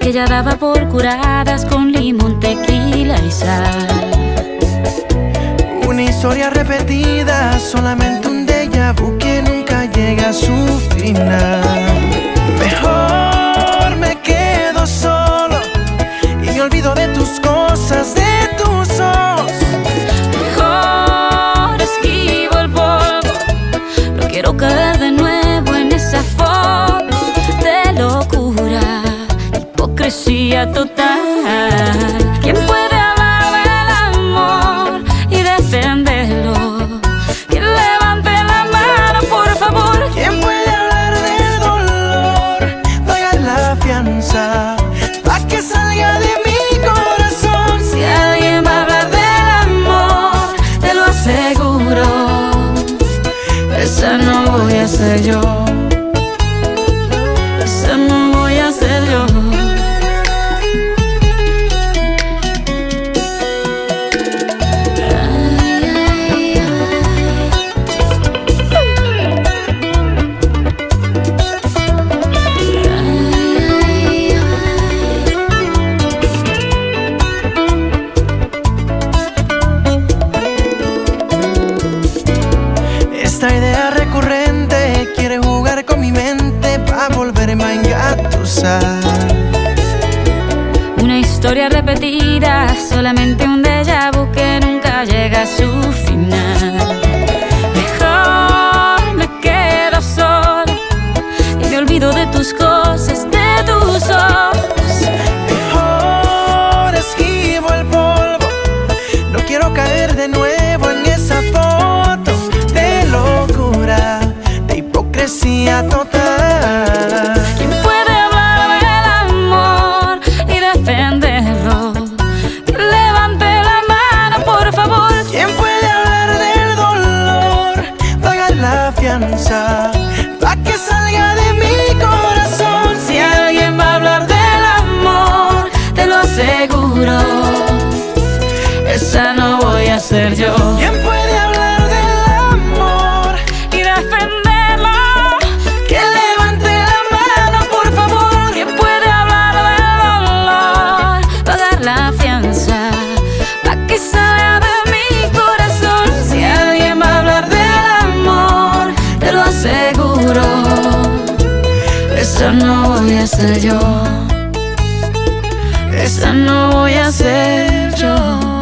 ella daba por curadas con limón, tequila y sal. Una historia repetida, solamente un déjà vu que nunca llega a su final. Hipocresía total. ¿Quién puede hablar del amor y defenderlo? ¿Quién levante la mano, por favor? ¿Quién puede hablar del dolor? Paga la fianza, pa' que salga de mi corazón. Si alguien va a hablar del amor, te lo aseguro, esa no voy a ser yo. Engatusar. Una historia repetida, solamente un déjà vu que nunca llega a su final. Pa' que salga de mi corazón. Si alguien va a hablar del amor, te lo aseguro. Esa no voy a ser yo. Esa no voy a ser yo. Esa no voy a ser yo.